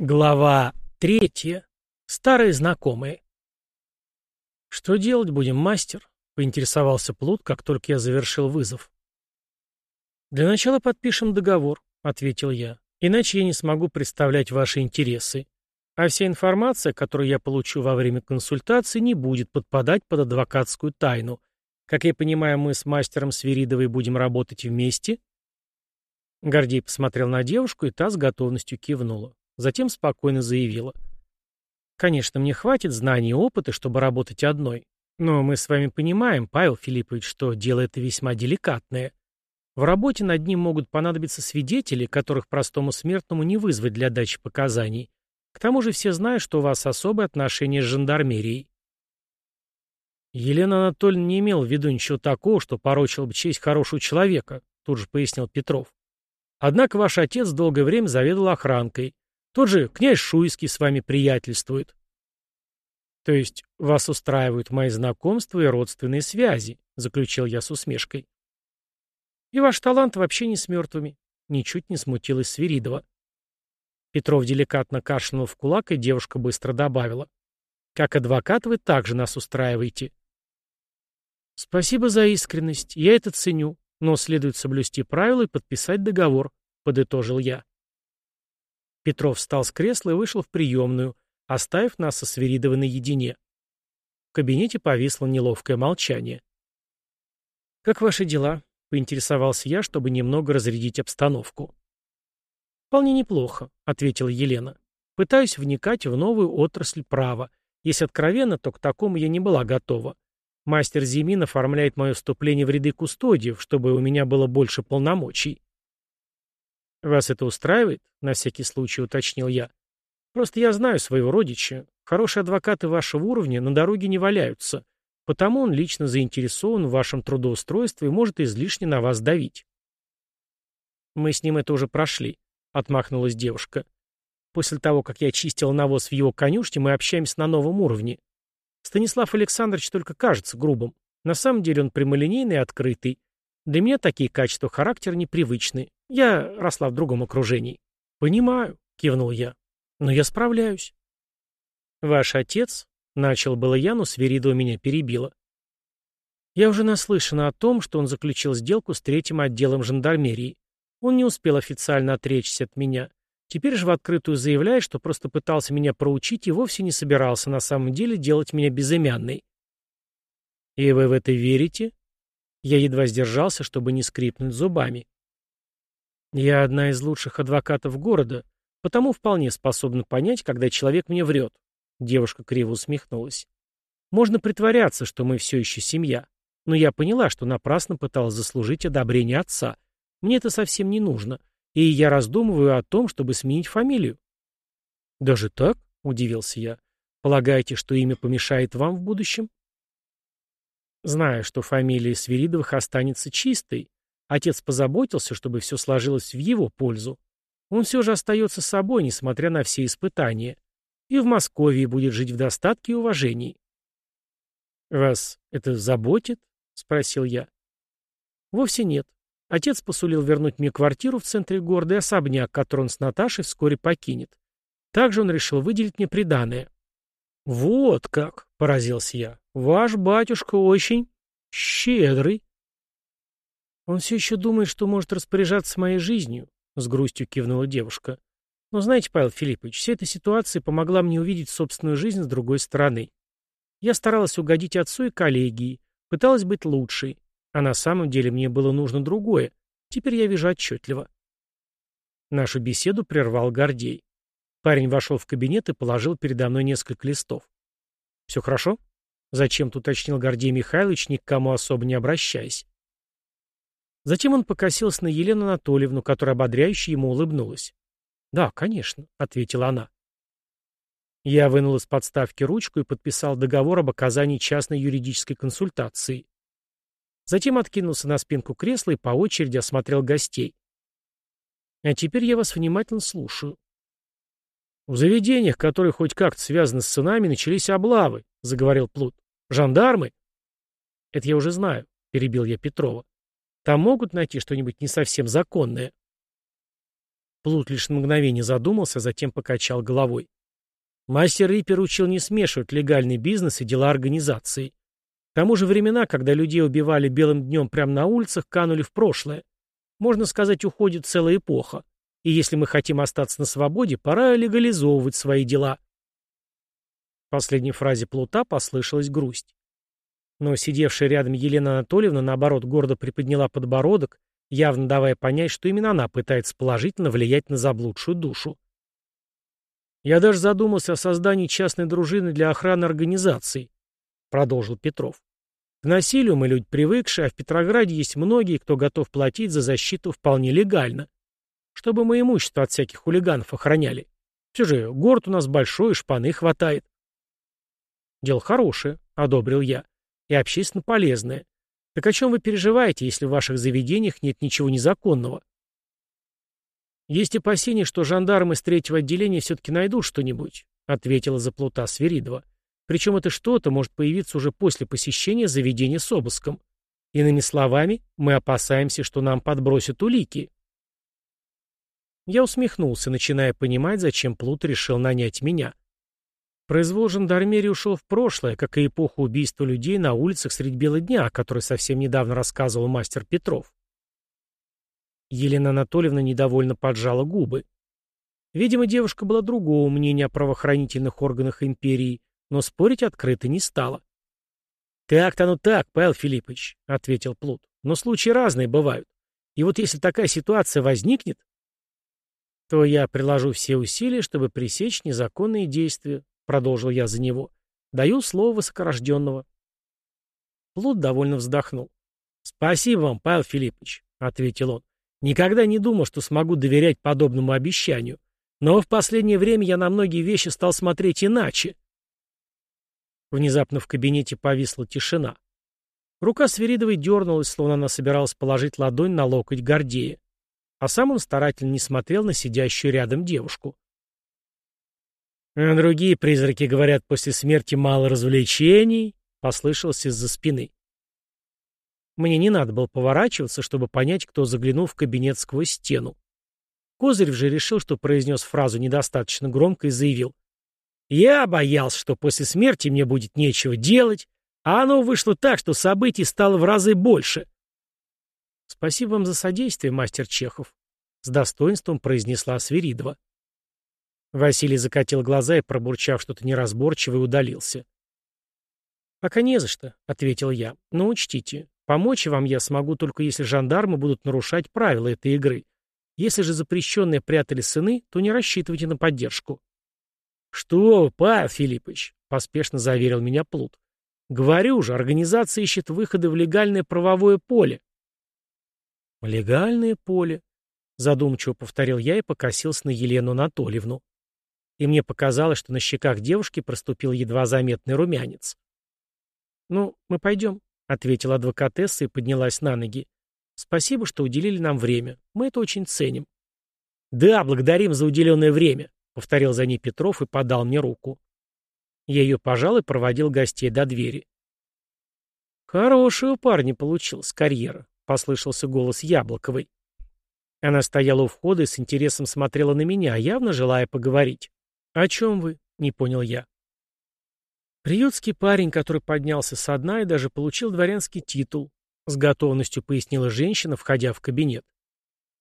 Глава третья. Старые знакомые. «Что делать будем, мастер?» — поинтересовался Плут, как только я завершил вызов. «Для начала подпишем договор», — ответил я. «Иначе я не смогу представлять ваши интересы. А вся информация, которую я получу во время консультации, не будет подпадать под адвокатскую тайну. Как я понимаю, мы с мастером Свиридовой будем работать вместе?» Гордей посмотрел на девушку, и та с готовностью кивнула. Затем спокойно заявила. «Конечно, мне хватит знаний и опыта, чтобы работать одной. Но мы с вами понимаем, Павел Филиппович, что дело это весьма деликатное. В работе над ним могут понадобиться свидетели, которых простому смертному не вызвать для дачи показаний. К тому же все знают, что у вас особые отношения с жандармерией». Елена Анатольевна не имела в виду ничего такого, что порочил бы честь хорошего человека, тут же пояснил Петров. Однако ваш отец долгое время заведовал охранкой. Тот же князь Шуйский с вами приятельствует. То есть вас устраивают мои знакомства и родственные связи, заключил я с усмешкой. И ваш талант вообще не с мертвыми, ничуть не смутилась Свиридова. Петров деликатно кашлянул в кулак, и девушка быстро добавила. Как адвокат вы также нас устраиваете. Спасибо за искренность, я это ценю, но следует соблюсти правила и подписать договор, подытожил я. Петров встал с кресла и вышел в приемную, оставив нас со Свиридовой наедине. В кабинете повисло неловкое молчание. «Как ваши дела?» — поинтересовался я, чтобы немного разрядить обстановку. «Вполне неплохо», — ответила Елена. «Пытаюсь вникать в новую отрасль права. Если откровенно, то к такому я не была готова. Мастер Зимин оформляет мое вступление в ряды кустодиев, чтобы у меня было больше полномочий. «Вас это устраивает?» — на всякий случай уточнил я. «Просто я знаю своего родича. Хорошие адвокаты вашего уровня на дороге не валяются, потому он лично заинтересован в вашем трудоустройстве и может излишне на вас давить». «Мы с ним это уже прошли», — отмахнулась девушка. «После того, как я чистил навоз в его конюшне, мы общаемся на новом уровне. Станислав Александрович только кажется грубым. На самом деле он прямолинейный и открытый. Для меня такие качества характера непривычны. Я росла в другом окружении. Понимаю, кивнул я. Но я справляюсь. Ваш отец, начал было я, но Сверидова меня перебила. Я уже наслышана о том, что он заключил сделку с третьим отделом жандармерии. Он не успел официально отречься от меня. Теперь же в открытую заявляет, что просто пытался меня проучить и вовсе не собирался на самом деле делать меня безымянной. «И вы в это верите?» Я едва сдержался, чтобы не скрипнуть зубами. Я одна из лучших адвокатов города, потому вполне способна понять, когда человек мне врет. Девушка криво усмехнулась. Можно притворяться, что мы все еще семья. Но я поняла, что напрасно пыталась заслужить одобрение отца. Мне это совсем не нужно. И я раздумываю о том, чтобы сменить фамилию. «Даже так?» — удивился я. «Полагаете, что имя помешает вам в будущем?» Знаю, что фамилия Свиридовых останется чистой. Отец позаботился, чтобы все сложилось в его пользу. Он все же остается собой, несмотря на все испытания. И в Москве будет жить в достатке и уважении. «Вас это заботит?» — спросил я. «Вовсе нет. Отец посулил вернуть мне квартиру в центре города и особняк, который он с Наташей вскоре покинет. Также он решил выделить мне приданое. «Вот как!» — поразился я. «Ваш батюшка очень щедрый». «Он все еще думает, что может распоряжаться моей жизнью», — с грустью кивнула девушка. «Но знаете, Павел Филиппович, вся эта ситуация помогла мне увидеть собственную жизнь с другой стороны. Я старалась угодить отцу и коллегии, пыталась быть лучшей, а на самом деле мне было нужно другое. Теперь я вижу отчетливо». Нашу беседу прервал Гордей. Парень вошел в кабинет и положил передо мной несколько листов. «Все хорошо?» — зачем-то уточнил Гордей Михайлович, ни к кому особо не обращаясь. Затем он покосился на Елену Анатольевну, которая ободряюще ему улыбнулась. «Да, конечно», — ответила она. Я вынул из подставки ручку и подписал договор об оказании частной юридической консультации. Затем откинулся на спинку кресла и по очереди осмотрел гостей. «А теперь я вас внимательно слушаю. «В заведениях, которые хоть как-то связаны с ценами, начались облавы», — заговорил Плут. «Жандармы?» «Это я уже знаю», — перебил я Петрова. «Там могут найти что-нибудь не совсем законное». Плут лишь на мгновение задумался, затем покачал головой. Мастер Риппер учил не смешивать легальный бизнес и дела организации. К тому же времена, когда людей убивали белым днем прямо на улицах, канули в прошлое. Можно сказать, уходит целая эпоха. И если мы хотим остаться на свободе, пора легализовывать свои дела. В последней фразе Плута послышалась грусть. Но сидевшая рядом Елена Анатольевна, наоборот, гордо приподняла подбородок, явно давая понять, что именно она пытается положительно влиять на заблудшую душу. «Я даже задумался о создании частной дружины для охраны организаций», — продолжил Петров. «К насилию мы люди привыкшие, а в Петрограде есть многие, кто готов платить за защиту вполне легально. Чтобы мы имущество от всяких хулиганов охраняли. Все же город у нас большой, шпаны хватает». «Дело хорошее», — одобрил я, — «и общественно полезное. Так о чем вы переживаете, если в ваших заведениях нет ничего незаконного?» «Есть опасения, что жандармы с третьего отделения все-таки найдут что-нибудь», — ответила заплута Сверидова. «Причем это что-то может появиться уже после посещения заведения с обыском. Иными словами, мы опасаемся, что нам подбросят улики». Я усмехнулся, начиная понимать, зачем Плут решил нанять меня. Произвол жандармерии ушел в прошлое, как и эпоху убийства людей на улицах средь бела дня, о которой совсем недавно рассказывал мастер Петров. Елена Анатольевна недовольно поджала губы. Видимо, девушка была другого мнения о правоохранительных органах империи, но спорить открыто не стала. «Так-то оно так, Павел Филиппович», — ответил Плут. «Но случаи разные бывают. И вот если такая ситуация возникнет, то я приложу все усилия, чтобы пресечь незаконные действия», — продолжил я за него. «Даю слово высокорожденного». Плут довольно вздохнул. «Спасибо вам, Павел Филиппович», — ответил он. Никогда не думал, что смогу доверять подобному обещанию. Но в последнее время я на многие вещи стал смотреть иначе. Внезапно в кабинете повисла тишина. Рука Свиридовой дернулась, словно она собиралась положить ладонь на локоть Гордея. А сам он старательно не смотрел на сидящую рядом девушку. «А другие призраки говорят, после смерти мало развлечений», — послышался из-за спины. Мне не надо было поворачиваться, чтобы понять, кто заглянул в кабинет сквозь стену. Козырев же решил, что произнес фразу недостаточно громко и заявил. «Я боялся, что после смерти мне будет нечего делать, а оно вышло так, что событий стало в разы больше». «Спасибо вам за содействие, мастер Чехов», — с достоинством произнесла Свиридова. Василий закатил глаза и, пробурчав что-то неразборчивое, удалился. «Пока не за что», — ответил я. «Но учтите, Помочь вам я смогу только если жандармы будут нарушать правила этой игры. Если же запрещенные прятали сыны, то не рассчитывайте на поддержку. «Что, Павел Филиппович?» — поспешно заверил меня Плут. «Говорю же, организация ищет выходы в легальное правовое поле». «Легальное поле?» — задумчиво повторил я и покосился на Елену Анатольевну. И мне показалось, что на щеках девушки проступил едва заметный румянец. «Ну, мы пойдем», — ответила адвокатесса и поднялась на ноги. «Спасибо, что уделили нам время. Мы это очень ценим». «Да, благодарим за уделенное время», — повторил за ней Петров и подал мне руку. Я ее пожал и проводил гостей до двери. «Хорошая у парня получилась карьера», — послышался голос Яблоковой. Она стояла у входа и с интересом смотрела на меня, явно желая поговорить. «О чем вы?» — не понял я. Приютский парень, который поднялся со дна и даже получил дворянский титул, с готовностью пояснила женщина, входя в кабинет.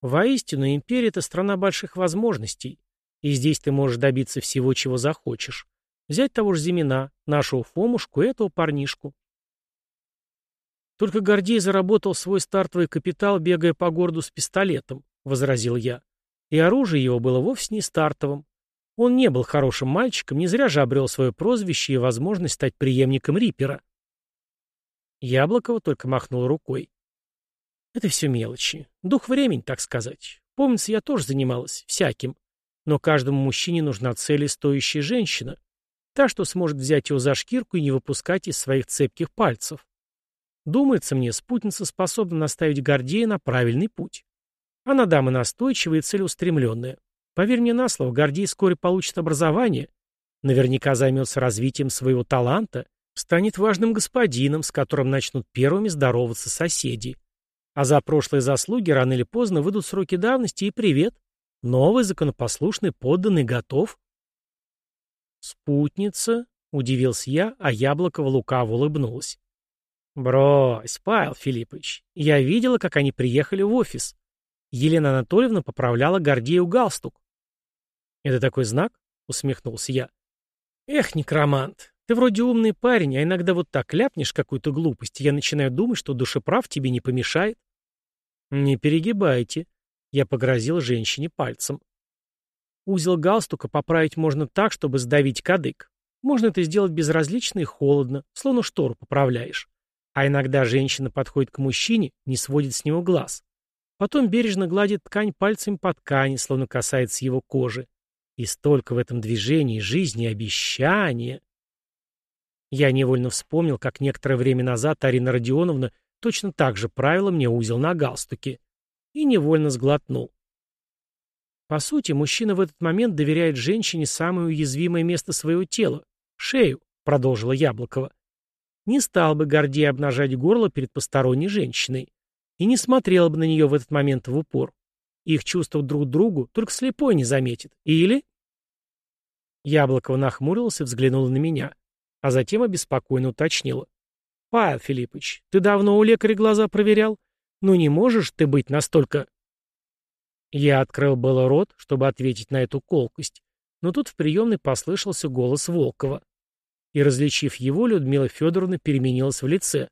Воистину, империя — это страна больших возможностей, и здесь ты можешь добиться всего, чего захочешь. Взять того же Зимина, нашего Фомушку и этого парнишку. Только Гордей заработал свой стартовый капитал, бегая по городу с пистолетом, — возразил я. И оружие его было вовсе не стартовым. Он не был хорошим мальчиком, не зря же обрел свое прозвище и возможность стать преемником Риппера. Яблокова только махнул рукой. Это все мелочи. Дух времени, так сказать. Помнится, я тоже занималась всяким. Но каждому мужчине нужна цель и стоящая женщина. Та, что сможет взять его за шкирку и не выпускать из своих цепких пальцев. Думается мне, спутница способна наставить Гордея на правильный путь. Она дама настойчивая и целеустремленная. Поверь мне на слово, Гордей вскоре получит образование, наверняка займется развитием своего таланта, станет важным господином, с которым начнут первыми здороваться соседи. А за прошлые заслуги рано или поздно выйдут сроки давности и привет. Новый законопослушный подданный готов? Спутница, удивился я, а Яблокова лукаво улыбнулась. Брось, Павел Филиппович, я видела, как они приехали в офис. Елена Анатольевна поправляла Гордею галстук. «Это такой знак?» — усмехнулся я. «Эх, некромант, ты вроде умный парень, а иногда вот так ляпнешь какую-то глупость, и я начинаю думать, что душеправ тебе не помешает». «Не перегибайте», — я погрозил женщине пальцем. Узел галстука поправить можно так, чтобы сдавить кадык. Можно это сделать безразлично и холодно, словно штору поправляешь. А иногда женщина подходит к мужчине, не сводит с него глаз. Потом бережно гладит ткань пальцем по ткани, словно касается его кожи. И столько в этом движении жизни и обещания. Я невольно вспомнил, как некоторое время назад Арина Родионовна точно так же правила мне узел на галстуке. И невольно сглотнул. По сути, мужчина в этот момент доверяет женщине самое уязвимое место своего тела — шею, продолжила Яблокова. Не стал бы Гордей обнажать горло перед посторонней женщиной и не смотрела бы на нее в этот момент в упор. Их чувства друг другу только слепой не заметит. Или... Яблокова нахмурилась и взглянула на меня, а затем обеспокоенно уточнила. «Павел Филиппович, ты давно у лекаря глаза проверял? Ну не можешь ты быть настолько...» Я открыл было рот, чтобы ответить на эту колкость, но тут в приемной послышался голос Волкова. И, различив его, Людмила Федоровна переменилась в лице.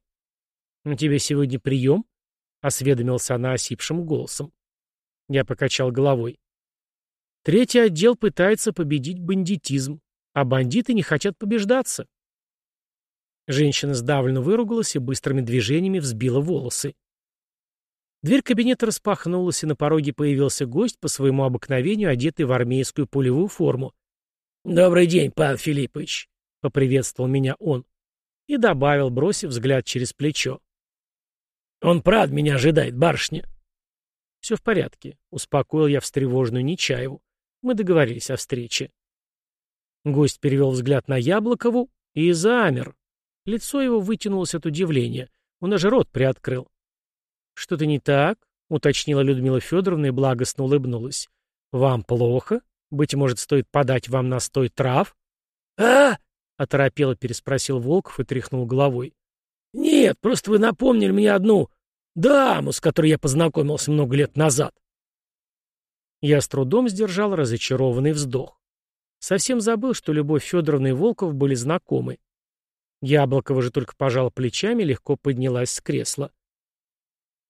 «У тебя сегодня прием?» — осведомился она осипшим голосом. Я покачал головой. Третий отдел пытается победить бандитизм, а бандиты не хотят побеждаться. Женщина сдавленно выругалась и быстрыми движениями взбила волосы. Дверь кабинета распахнулась, и на пороге появился гость, по своему обыкновению одетый в армейскую полевую форму. «Добрый день, Павел Филиппович», — поприветствовал меня он. И добавил, бросив взгляд через плечо. Он прав меня ожидает, барышня. Все в порядке, успокоил я встревоженную Нечаеву. Мы договорились о встрече. Гость перевел взгляд на Яблокову и замер. Лицо его вытянулось от удивления. Он даже рот приоткрыл. «Что-то не так?» — уточнила Людмила Федоровна и благостно улыбнулась. «Вам плохо? Быть может, стоит подать вам настой трав?» «А?» — оторопело переспросил Волков и тряхнул головой. «Нет, просто вы напомнили мне одну даму, с которой я познакомился много лет назад». Я с трудом сдержал разочарованный вздох. Совсем забыл, что Любовь Федоровна и Волков были знакомы. Яблокова же только пожала плечами и легко поднялась с кресла.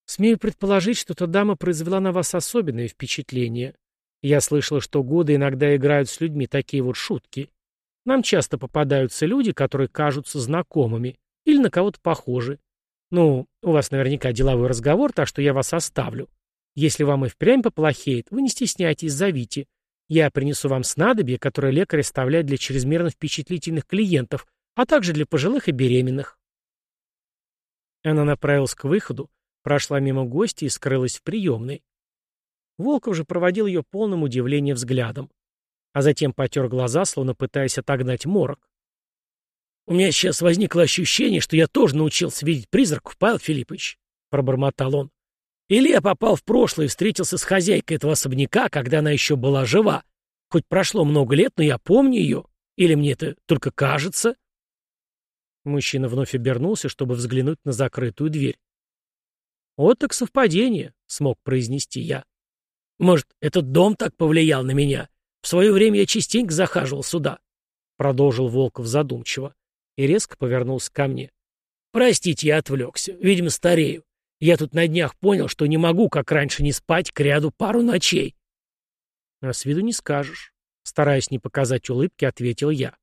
«Смею предположить, что эта дама произвела на вас особенное впечатление. Я слышала, что годы иногда играют с людьми такие вот шутки. Нам часто попадаются люди, которые кажутся знакомыми. Или на кого-то похожи. Ну, у вас наверняка деловой разговор, так что я вас оставлю. Если вам и впрямь поплохеет, вы не стесняйтесь, зовите. Я принесу вам снадобье, которое лекарь оставляет для чрезмерно впечатлительных клиентов, а также для пожилых и беременных. Она направилась к выходу, прошла мимо гостя и скрылась в приемной. Волков же проводил ее полным удивлением взглядом, а затем потер глаза, словно пытаясь отогнать морок. «У меня сейчас возникло ощущение, что я тоже научился видеть призраков, Павел Филиппович», — пробормотал он. «Или я попал в прошлое и встретился с хозяйкой этого особняка, когда она еще была жива. Хоть прошло много лет, но я помню ее. Или мне это только кажется?» Мужчина вновь обернулся, чтобы взглянуть на закрытую дверь. «Вот так совпадение», — смог произнести я. «Может, этот дом так повлиял на меня? В свое время я частенько захаживал сюда», — продолжил Волков задумчиво и резко повернулся ко мне. «Простите, я отвлекся. Видимо, старею. Я тут на днях понял, что не могу, как раньше, не спать к ряду пару ночей». «А с виду не скажешь», — стараясь не показать улыбки, ответил я.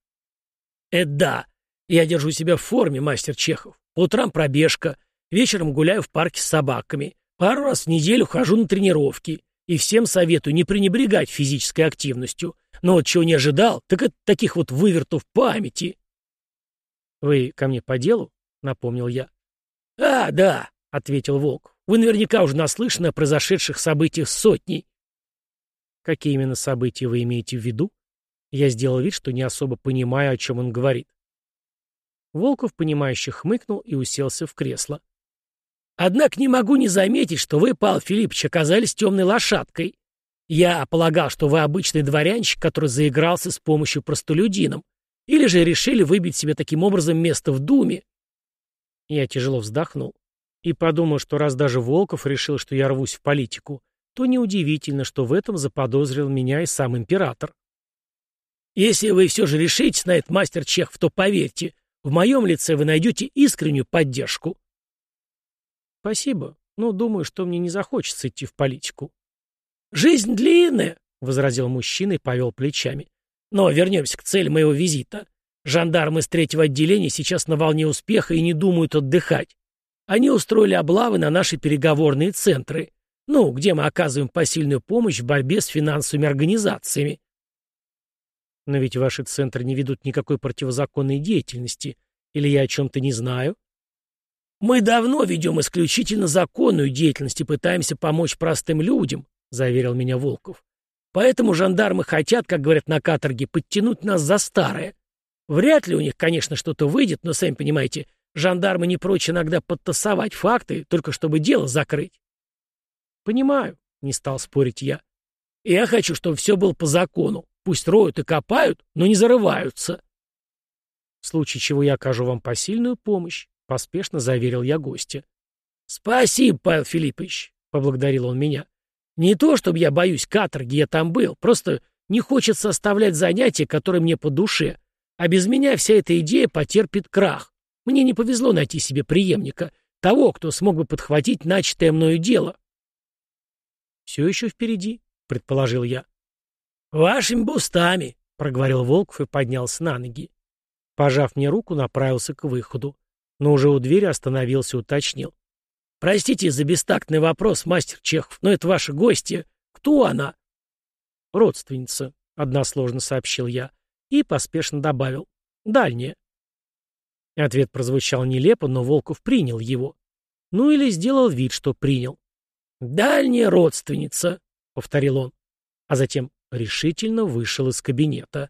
«Это да. Я держу себя в форме, мастер Чехов. По утрам пробежка, вечером гуляю в парке с собаками, пару раз в неделю хожу на тренировки. И всем советую не пренебрегать физической активностью. Но вот чего не ожидал, так это таких вот вывертов памяти. «Вы ко мне по делу?» — напомнил я. «А, да», — ответил Волк. «Вы наверняка уже наслышаны о произошедших событиях сотней». «Какие именно события вы имеете в виду?» Я сделал вид, что не особо понимаю, о чем он говорит. Волков, понимающе хмыкнул и уселся в кресло. «Однако не могу не заметить, что вы, Павел Филиппович, оказались темной лошадкой. Я полагал, что вы обычный дворянчик, который заигрался с помощью простолюдином. Или же решили выбить себе таким образом место в Думе. Я тяжело вздохнул и подумал, что раз даже Волков решил, что я рвусь в политику, то неудивительно, что в этом заподозрил меня и сам император. Если вы все же решитесь на этот мастер Чехов, то поверьте, в моем лице вы найдете искреннюю поддержку. Спасибо, но думаю, что мне не захочется идти в политику. Жизнь длинная, — возразил мужчина и повел плечами. Но вернемся к цели моего визита. Жандармы с третьего отделения сейчас на волне успеха и не думают отдыхать. Они устроили облавы на наши переговорные центры, ну, где мы оказываем посильную помощь в борьбе с финансовыми организациями. Но ведь ваши центры не ведут никакой противозаконной деятельности. Или я о чем-то не знаю? Мы давно ведем исключительно законную деятельность и пытаемся помочь простым людям, заверил меня Волков. Поэтому жандармы хотят, как говорят на каторге, подтянуть нас за старое. Вряд ли у них, конечно, что-то выйдет, но, сами понимаете, жандармы не прочь иногда подтасовать факты, только чтобы дело закрыть. Понимаю, не стал спорить я. Я хочу, чтобы все было по закону. Пусть роют и копают, но не зарываются. В случае чего я окажу вам посильную помощь, поспешно заверил я гостя. Спасибо, Павел Филиппович, поблагодарил он меня. Не то, чтобы я боюсь каторги, я там был, просто не хочется оставлять занятия, которые мне по душе. А без меня вся эта идея потерпит крах. Мне не повезло найти себе преемника, того, кто смог бы подхватить начатое мною дело. «Все еще впереди», — предположил я. «Вашими бустами», — проговорил Волков и поднялся на ноги. Пожав мне руку, направился к выходу, но уже у двери остановился и уточнил. «Простите за бестактный вопрос, мастер Чехов, но это ваши гости. Кто она?» «Родственница», — односложно сообщил я и поспешно добавил. «Дальняя». Ответ прозвучал нелепо, но Волков принял его. Ну или сделал вид, что принял. «Дальняя родственница», — повторил он, а затем решительно вышел из кабинета.